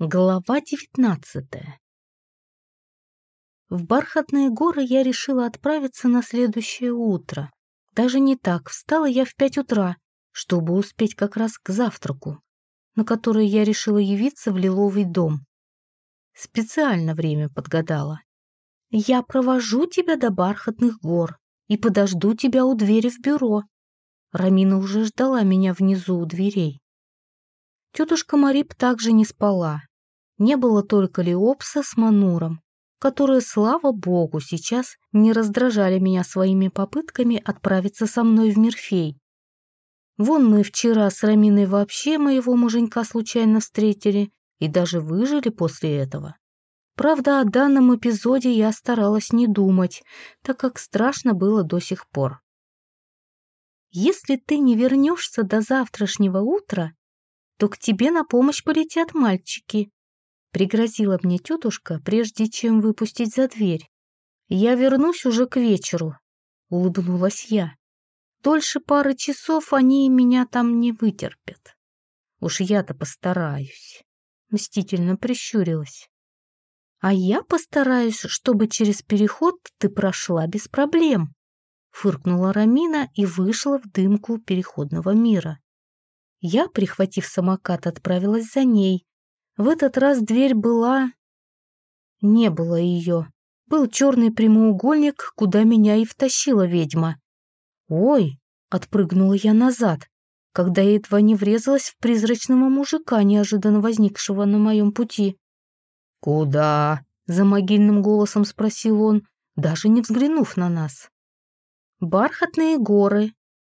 Глава девятнадцатая В бархатные горы я решила отправиться на следующее утро. Даже не так, встала я в пять утра, чтобы успеть как раз к завтраку, на который я решила явиться в Лиловый дом. Специально время подгадала. «Я провожу тебя до бархатных гор и подожду тебя у двери в бюро». Рамина уже ждала меня внизу у дверей. Тетушка Марип также не спала. Не было только Леопса с Мануром, которые, слава богу, сейчас не раздражали меня своими попытками отправиться со мной в Мирфей. Вон мы вчера с Раминой вообще моего муженька случайно встретили и даже выжили после этого. Правда, о данном эпизоде я старалась не думать, так как страшно было до сих пор. «Если ты не вернешься до завтрашнего утра, то к тебе на помощь полетят мальчики», пригрозила мне тетушка, прежде чем выпустить за дверь. «Я вернусь уже к вечеру», — улыбнулась я. «Дольше пары часов они меня там не вытерпят. Уж я-то постараюсь», — мстительно прищурилась. «А я постараюсь, чтобы через переход ты прошла без проблем», — фыркнула Рамина и вышла в дымку переходного мира. Я, прихватив самокат, отправилась за ней. В этот раз дверь была... Не было ее. Был черный прямоугольник, куда меня и втащила ведьма. «Ой!» — отпрыгнула я назад, когда едва не врезалась в призрачного мужика, неожиданно возникшего на моем пути. «Куда?» — за могильным голосом спросил он, даже не взглянув на нас. «Бархатные горы».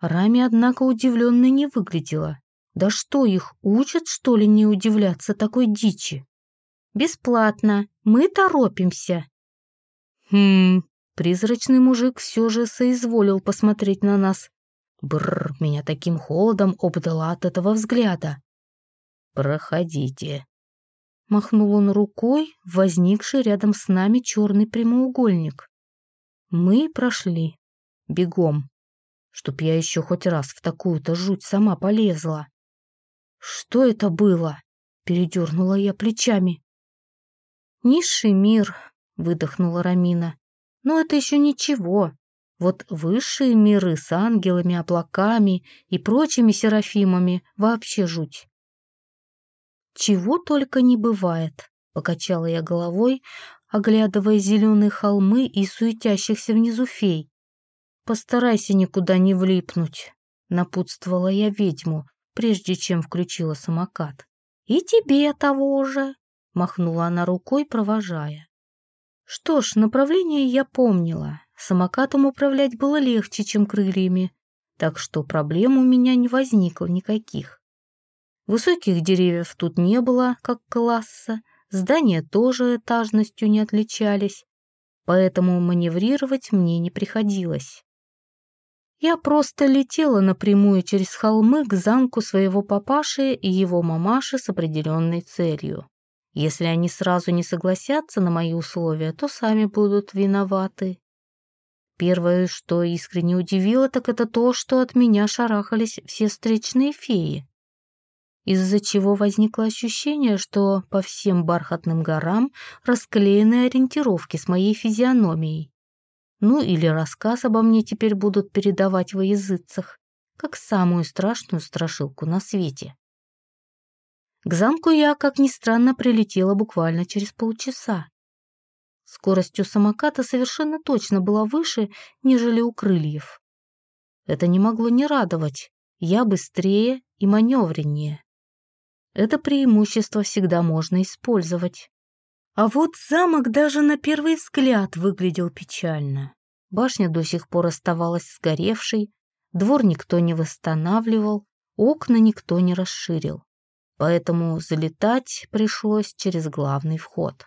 Рами, однако, удивленно не выглядела. Да что их учат, что ли, не удивляться такой дичи? Бесплатно, мы торопимся. Хм, призрачный мужик все же соизволил посмотреть на нас. Бррр, меня таким холодом обдала от этого взгляда. Проходите. Махнул он рукой, возникший рядом с нами черный прямоугольник. Мы прошли. Бегом. Чтоб я еще хоть раз в такую-то жуть сама полезла. «Что это было?» — передернула я плечами. «Низший мир», — выдохнула Рамина. «Но это еще ничего. Вот высшие миры с ангелами, облаками и прочими серафимами вообще жуть». «Чего только не бывает», — покачала я головой, оглядывая зеленые холмы и суетящихся внизу фей. «Постарайся никуда не влипнуть», — напутствовала я ведьму, прежде чем включила самокат. «И тебе того же!» — махнула она рукой, провожая. Что ж, направление я помнила. Самокатом управлять было легче, чем крыльями, так что проблем у меня не возникло никаких. Высоких деревьев тут не было, как класса, здания тоже этажностью не отличались, поэтому маневрировать мне не приходилось. Я просто летела напрямую через холмы к замку своего папаши и его мамаши с определенной целью. Если они сразу не согласятся на мои условия, то сами будут виноваты. Первое, что искренне удивило, так это то, что от меня шарахались все встречные феи. Из-за чего возникло ощущение, что по всем бархатным горам расклеены ориентировки с моей физиономией. Ну или рассказ обо мне теперь будут передавать во языцах, как самую страшную страшилку на свете. К замку я, как ни странно, прилетела буквально через полчаса. Скорость у самоката совершенно точно была выше, нежели у крыльев. Это не могло не радовать. Я быстрее и маневреннее. Это преимущество всегда можно использовать. А вот замок даже на первый взгляд выглядел печально. Башня до сих пор оставалась сгоревшей, двор никто не восстанавливал, окна никто не расширил. Поэтому залетать пришлось через главный вход.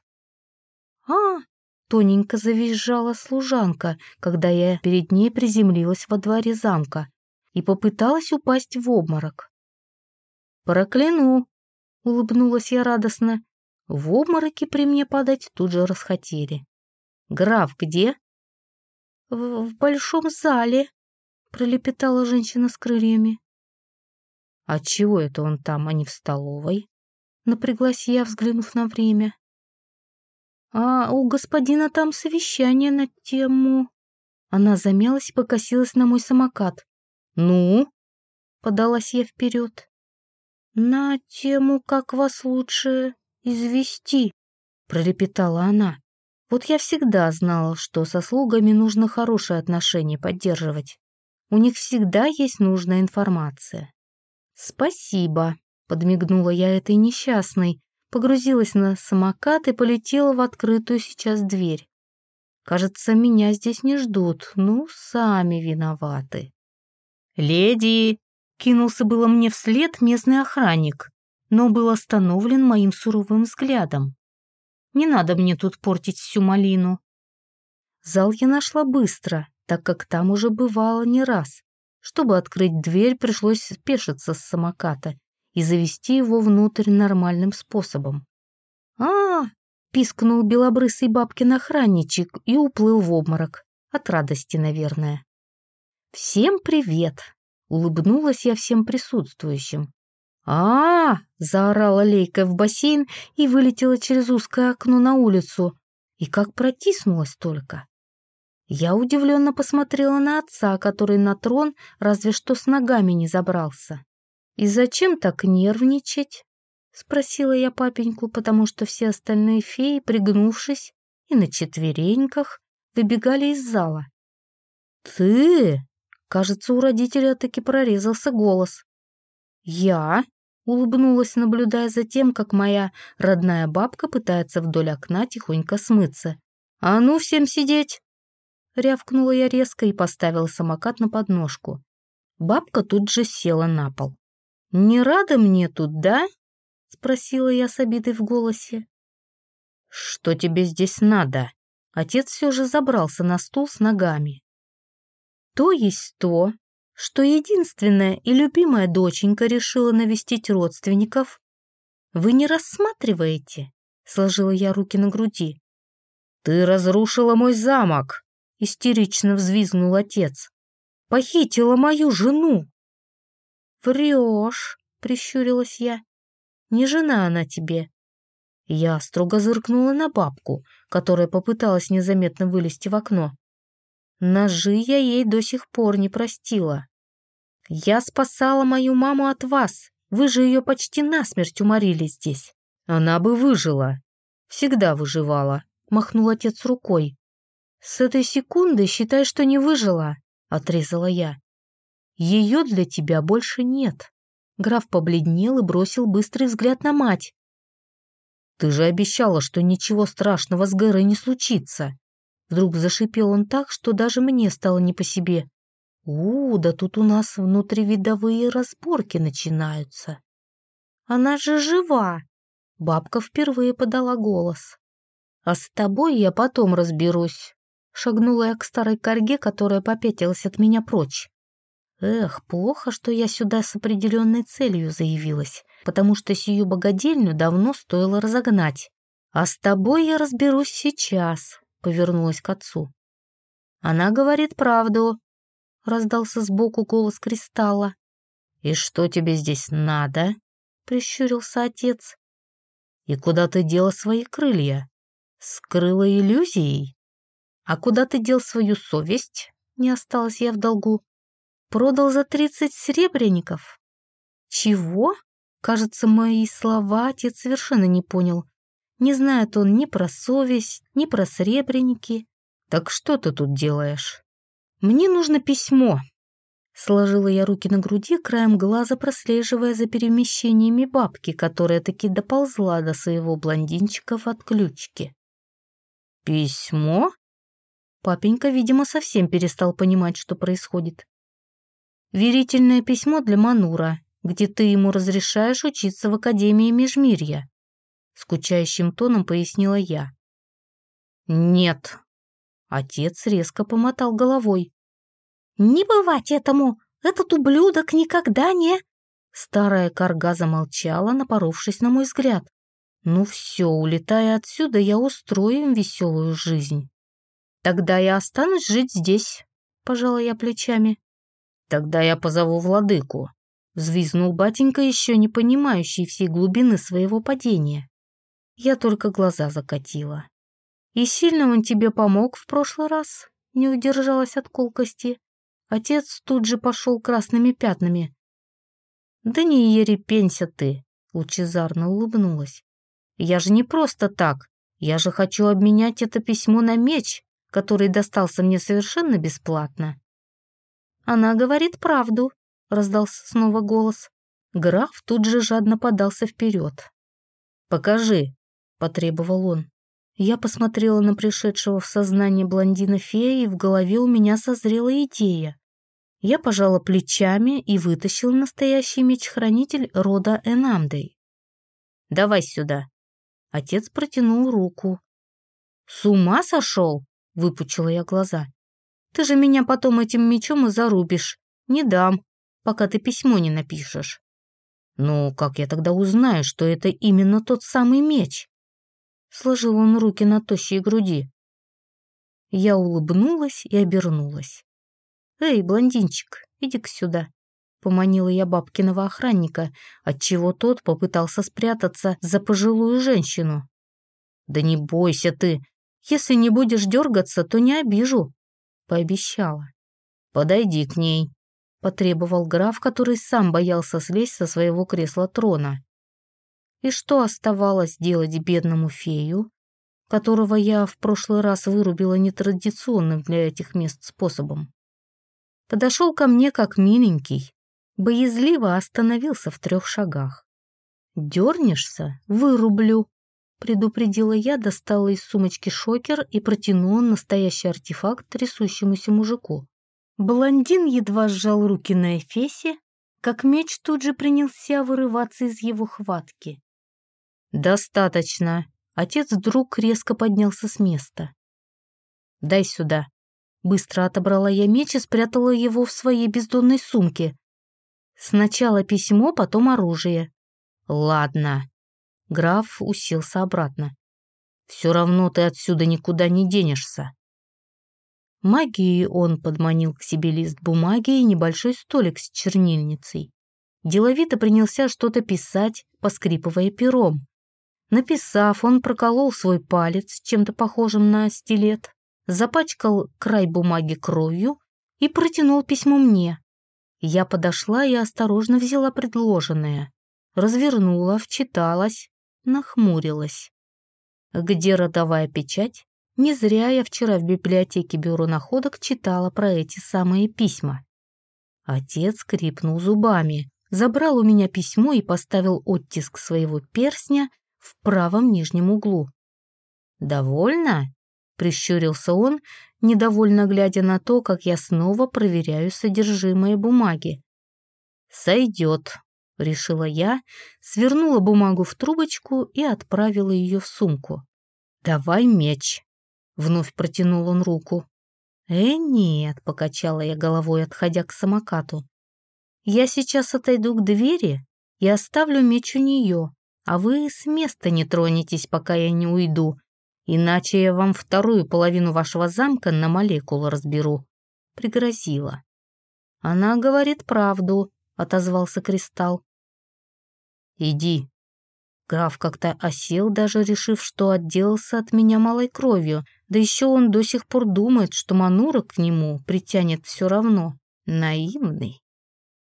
«А!» — тоненько завизжала служанка, когда я перед ней приземлилась во дворе замка и попыталась упасть в обморок. «Прокляну!» — улыбнулась я радостно в обмороке при мне падать тут же расхотели. «Граф где?» «В, в большом зале», — пролепетала женщина с крыльями. «А чего это он там, а не в столовой?» Напряглась я, взглянув на время. «А у господина там совещание на тему...» Она замялась и покосилась на мой самокат. «Ну?» — подалась я вперед. «На тему, как вас лучше извести», — пролепетала она. «Вот я всегда знала, что со слугами нужно хорошие отношения поддерживать. У них всегда есть нужная информация». «Спасибо», — подмигнула я этой несчастной, погрузилась на самокат и полетела в открытую сейчас дверь. Кажется, меня здесь не ждут, ну, сами виноваты. «Леди!» — кинулся было мне вслед местный охранник, но был остановлен моим суровым взглядом. «Не надо мне тут портить всю малину». Зал я нашла быстро, так как там уже бывало не раз. Чтобы открыть дверь, пришлось спешиться с самоката и завести его внутрь нормальным способом. а, -а, -а пискнул белобрысый бабкин охранничек и уплыл в обморок. От радости, наверное. «Всем привет!» — улыбнулась я всем присутствующим. А, -а, -а заорала Лейка в бассейн и вылетела через узкое окно на улицу. И как протиснулась только. Я удивленно посмотрела на отца, который на трон разве что с ногами не забрался. «И зачем так нервничать?» — спросила я папеньку, потому что все остальные феи, пригнувшись и на четвереньках, выбегали из зала. «Ты?» — кажется, у родителя таки прорезался голос. «Я?» — улыбнулась, наблюдая за тем, как моя родная бабка пытается вдоль окна тихонько смыться. «А ну, всем сидеть!» Рявкнула я резко и поставила самокат на подножку. Бабка тут же села на пол. «Не рада мне тут, да?» — спросила я с обидой в голосе. «Что тебе здесь надо?» Отец все же забрался на стул с ногами. «То есть то, что единственная и любимая доченька решила навестить родственников. Вы не рассматриваете?» — сложила я руки на груди. «Ты разрушила мой замок!» истерично взвизгнул отец. «Похитила мою жену!» «Врешь!» — прищурилась я. «Не жена она тебе!» Я строго зыркнула на бабку, которая попыталась незаметно вылезти в окно. Ножи я ей до сих пор не простила. «Я спасала мою маму от вас. Вы же ее почти насмерть уморили здесь. Она бы выжила. Всегда выживала», — махнул отец рукой. «С этой секунды считай, что не выжила», — отрезала я. «Ее для тебя больше нет». Граф побледнел и бросил быстрый взгляд на мать. «Ты же обещала, что ничего страшного с Гэрой не случится». Вдруг зашипел он так, что даже мне стало не по себе. «У, да тут у нас внутривидовые разборки начинаются». «Она же жива!» Бабка впервые подала голос. «А с тобой я потом разберусь», Шагнула я к старой корге, которая попятилась от меня прочь. Эх, плохо, что я сюда с определенной целью заявилась, потому что сию богадельню давно стоило разогнать. А с тобой я разберусь сейчас, повернулась к отцу. Она говорит правду, раздался сбоку голос кристалла. И что тебе здесь надо? прищурился отец. И куда ты дела свои крылья? Скрыла иллюзией? А куда ты дел свою совесть? Не осталась я в долгу. Продал за тридцать серебряников. Чего? Кажется, мои слова отец совершенно не понял. Не знает он ни про совесть, ни про сребреники. Так что ты тут делаешь? Мне нужно письмо. Сложила я руки на груди, краем глаза прослеживая за перемещениями бабки, которая таки доползла до своего блондинчика в отключке. «Письмо?» Папенька, видимо, совсем перестал понимать, что происходит. «Верительное письмо для Манура, где ты ему разрешаешь учиться в Академии Межмирья», скучающим тоном пояснила я. «Нет». Отец резко помотал головой. «Не бывать этому! Этот ублюдок никогда не...» Старая корга замолчала, напоровшись на мой взгляд. «Ну все, улетая отсюда, я устрою им веселую жизнь». «Тогда я останусь жить здесь», — пожала я плечами. «Тогда я позову владыку». Взвизнул батенька, еще не понимающий всей глубины своего падения. Я только глаза закатила. «И сильно он тебе помог в прошлый раз?» Не удержалась от колкости. Отец тут же пошел красными пятнами. «Да не ерепенься ты!» — лучезарно улыбнулась. «Я же не просто так. Я же хочу обменять это письмо на меч, который достался мне совершенно бесплатно». «Она говорит правду», — раздался снова голос. Граф тут же жадно подался вперед. «Покажи», — потребовал он. Я посмотрела на пришедшего в сознание блондина фея, и в голове у меня созрела идея. Я пожала плечами и вытащила настоящий меч-хранитель рода Энамдей. «Давай сюда». Отец протянул руку. «С ума сошел?» — выпучила я глаза. «Ты же меня потом этим мечом и зарубишь. Не дам, пока ты письмо не напишешь». «Ну, как я тогда узнаю, что это именно тот самый меч?» Сложил он руки на тощей груди. Я улыбнулась и обернулась. «Эй, блондинчик, иди-ка сюда», — поманила я бабкиного охранника, отчего тот попытался спрятаться за пожилую женщину. «Да не бойся ты, если не будешь дергаться, то не обижу», — пообещала. «Подойди к ней», — потребовал граф, который сам боялся слезть со своего кресла трона. И что оставалось делать бедному фею, которого я в прошлый раз вырубила нетрадиционным для этих мест способом? Подошел ко мне как миленький, боязливо остановился в трех шагах. «Дернешься? Вырублю!» Предупредила я, достала из сумочки шокер и протянула настоящий артефакт трясущемуся мужику. Блондин едва сжал руки на эфесе, как меч тут же принялся вырываться из его хватки. «Достаточно». Отец вдруг резко поднялся с места. «Дай сюда». Быстро отобрала я меч и спрятала его в своей бездонной сумке. Сначала письмо, потом оружие. «Ладно». Граф уселся обратно. «Все равно ты отсюда никуда не денешься». Магией он подманил к себе лист бумаги и небольшой столик с чернильницей. Деловито принялся что-то писать, поскрипывая пером. Написав, он проколол свой палец чем-то похожим на стилет, запачкал край бумаги кровью и протянул письмо мне. Я подошла и осторожно взяла предложенное, развернула, вчиталась, нахмурилась. Где родовая печать? Не зря я вчера в библиотеке бюро находок читала про эти самые письма. Отец скрипнул зубами, забрал у меня письмо и поставил оттиск своего перстня в правом нижнем углу. «Довольно?» — прищурился он, недовольно глядя на то, как я снова проверяю содержимое бумаги. «Сойдет», — решила я, свернула бумагу в трубочку и отправила ее в сумку. «Давай меч», — вновь протянул он руку. «Э, нет», — покачала я головой, отходя к самокату. «Я сейчас отойду к двери и оставлю меч у нее, а вы с места не тронетесь, пока я не уйду, иначе я вам вторую половину вашего замка на молекулы разберу», — пригрозила. «Она говорит правду», — отозвался Кристалл. «Иди». Граф как-то осел, даже решив, что отделался от меня малой кровью, да еще он до сих пор думает, что Манура к нему притянет все равно. Наивный.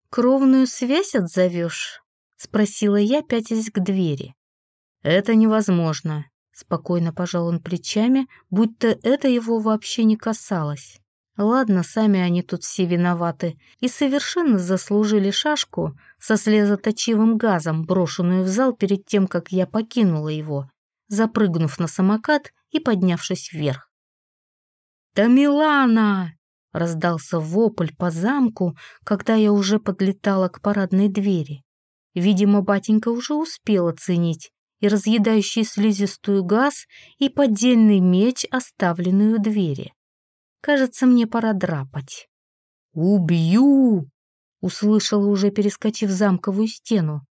«Кровную связь отзовешь?» — спросила я, пятясь к двери. «Это невозможно», — спокойно пожал он плечами, будто это его вообще не касалось. Ладно, сами они тут все виноваты и совершенно заслужили шашку со слезоточивым газом, брошенную в зал перед тем, как я покинула его, запрыгнув на самокат и поднявшись вверх. «Тамилана!» — раздался вопль по замку, когда я уже подлетала к парадной двери. Видимо, батенька уже успел оценить и разъедающий слизистую газ, и поддельный меч, оставленный у двери. Кажется, мне пора драпать. «Убью!» — услышала, уже перескочив замковую стену.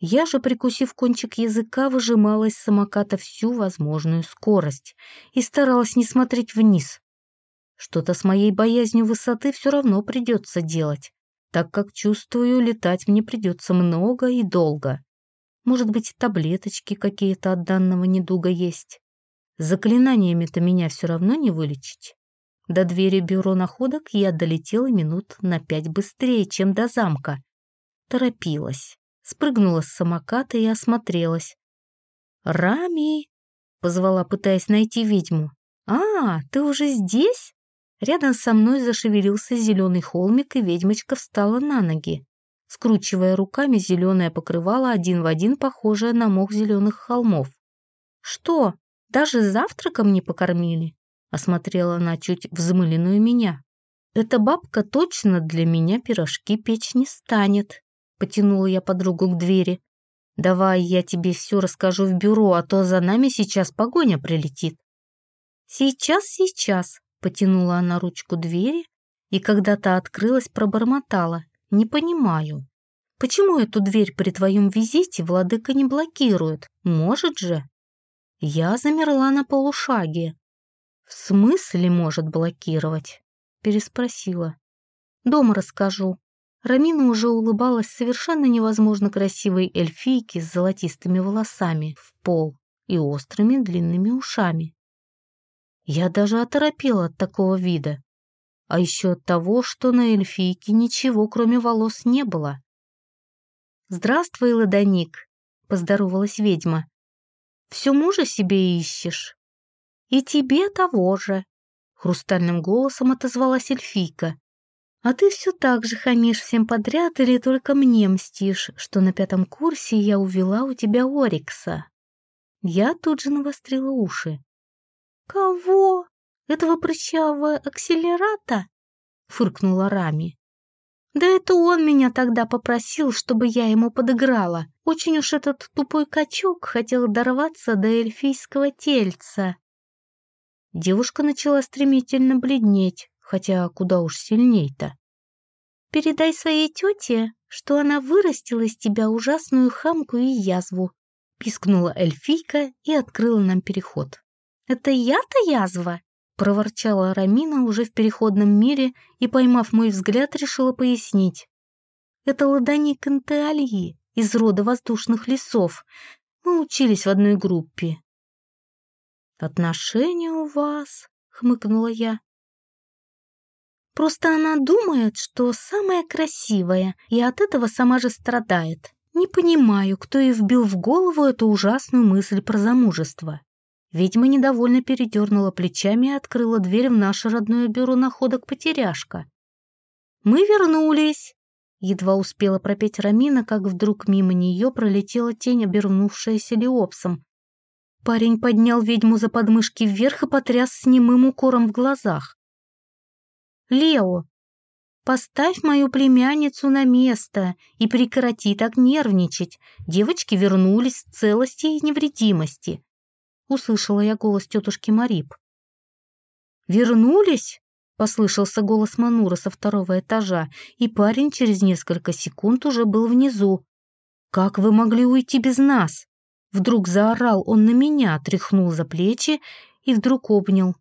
Я же, прикусив кончик языка, выжимала из самоката всю возможную скорость и старалась не смотреть вниз. Что-то с моей боязнью высоты все равно придется делать, так как чувствую, летать мне придется много и долго. Может быть, таблеточки какие-то от данного недуга есть. Заклинаниями-то меня все равно не вылечить. До двери бюро находок я долетела минут на пять быстрее, чем до замка. Торопилась. Спрыгнула с самоката и осмотрелась. «Рами!» — позвала, пытаясь найти ведьму. «А, ты уже здесь?» Рядом со мной зашевелился зеленый холмик, и ведьмочка встала на ноги, скручивая руками зеленое покрывало один в один, похожее на мох зеленых холмов. «Что, даже завтраком не покормили?» — осмотрела она чуть взмыленную меня. «Эта бабка точно для меня пирожки печь не станет», — потянула я подругу к двери. «Давай я тебе все расскажу в бюро, а то за нами сейчас погоня прилетит». «Сейчас, сейчас», Потянула она ручку двери, и когда та открылась, пробормотала. «Не понимаю. Почему эту дверь при твоем визите владыка не блокирует? Может же?» Я замерла на полушаге. «В смысле может блокировать?» Переспросила. «Дома расскажу». Рамина уже улыбалась совершенно невозможно красивой эльфийке с золотистыми волосами в пол и острыми длинными ушами. Я даже оторопела от такого вида. А еще от того, что на эльфийке ничего, кроме волос, не было. «Здравствуй, Ладоник», — поздоровалась ведьма. «Все мужа себе ищешь?» «И тебе того же», — хрустальным голосом отозвалась эльфийка. «А ты все так же хамишь всем подряд или только мне мстишь, что на пятом курсе я увела у тебя Орикса?» Я тут же навострила уши. «Кого? Этого прыщавого акселерата?» — фыркнула Рами. «Да это он меня тогда попросил, чтобы я ему подыграла. Очень уж этот тупой качок хотел дорваться до эльфийского тельца». Девушка начала стремительно бледнеть, хотя куда уж сильней-то. «Передай своей тете, что она вырастила из тебя ужасную хамку и язву», пискнула эльфийка и открыла нам переход. «Это я-то язва?» — проворчала Рамина уже в переходном мире и, поймав мой взгляд, решила пояснить. «Это ладоник Антеальи из рода воздушных лесов. Мы учились в одной группе». «Отношения у вас?» — хмыкнула я. «Просто она думает, что самая красивая, и от этого сама же страдает. Не понимаю, кто ей вбил в голову эту ужасную мысль про замужество». Ведьма недовольно передернула плечами и открыла дверь в наше родное бюро находок потеряшка. «Мы вернулись!» Едва успела пропеть Рамина, как вдруг мимо нее пролетела тень, обернувшаяся Леопсом. Парень поднял ведьму за подмышки вверх и потряс с немым укором в глазах. «Лео, поставь мою племянницу на место и прекрати так нервничать. Девочки вернулись в целости и невредимости услышала я голос тетушки Марип. «Вернулись?» — послышался голос Манура со второго этажа, и парень через несколько секунд уже был внизу. «Как вы могли уйти без нас?» Вдруг заорал он на меня, тряхнул за плечи и вдруг обнял.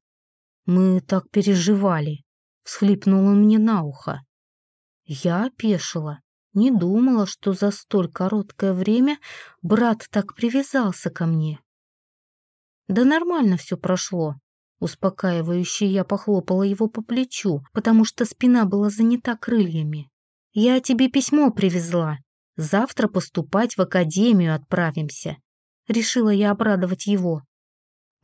«Мы так переживали», — всхлипнул он мне на ухо. Я опешила, не думала, что за столь короткое время брат так привязался ко мне. Да нормально все прошло. Успокаивающе я похлопала его по плечу, потому что спина была занята крыльями. «Я тебе письмо привезла. Завтра поступать в академию отправимся». Решила я обрадовать его.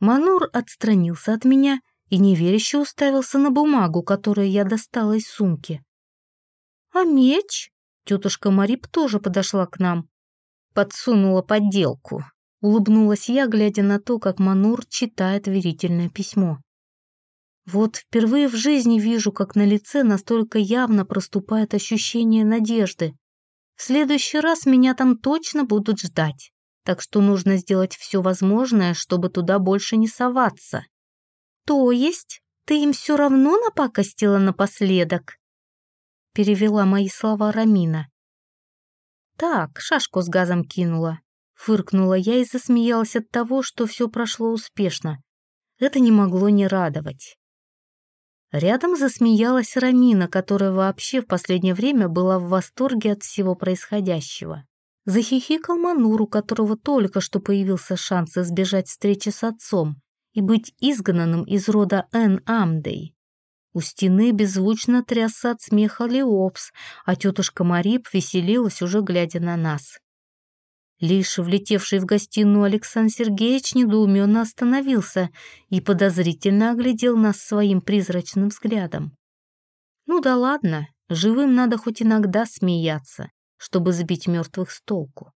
Манур отстранился от меня и неверяще уставился на бумагу, которую я достала из сумки. «А меч?» Тетушка Марип тоже подошла к нам. Подсунула подделку. Улыбнулась я, глядя на то, как Манур читает верительное письмо. Вот впервые в жизни вижу, как на лице настолько явно проступает ощущение надежды. В следующий раз меня там точно будут ждать, так что нужно сделать все возможное, чтобы туда больше не соваться. То есть ты им все равно напакостила напоследок? Перевела мои слова Рамина. Так, шашку с газом кинула. Фыркнула я и засмеялась от того, что все прошло успешно. Это не могло не радовать. Рядом засмеялась Рамина, которая вообще в последнее время была в восторге от всего происходящего. Захихикал Манур, у которого только что появился шанс избежать встречи с отцом и быть изгнанным из рода Эн Амдей. У стены беззвучно трясся от смеха Леопс, а тетушка Марип веселилась, уже глядя на нас. Лишь влетевший в гостиную Александр Сергеевич недоуменно остановился и подозрительно оглядел нас своим призрачным взглядом. Ну да ладно, живым надо хоть иногда смеяться, чтобы сбить мертвых с толку.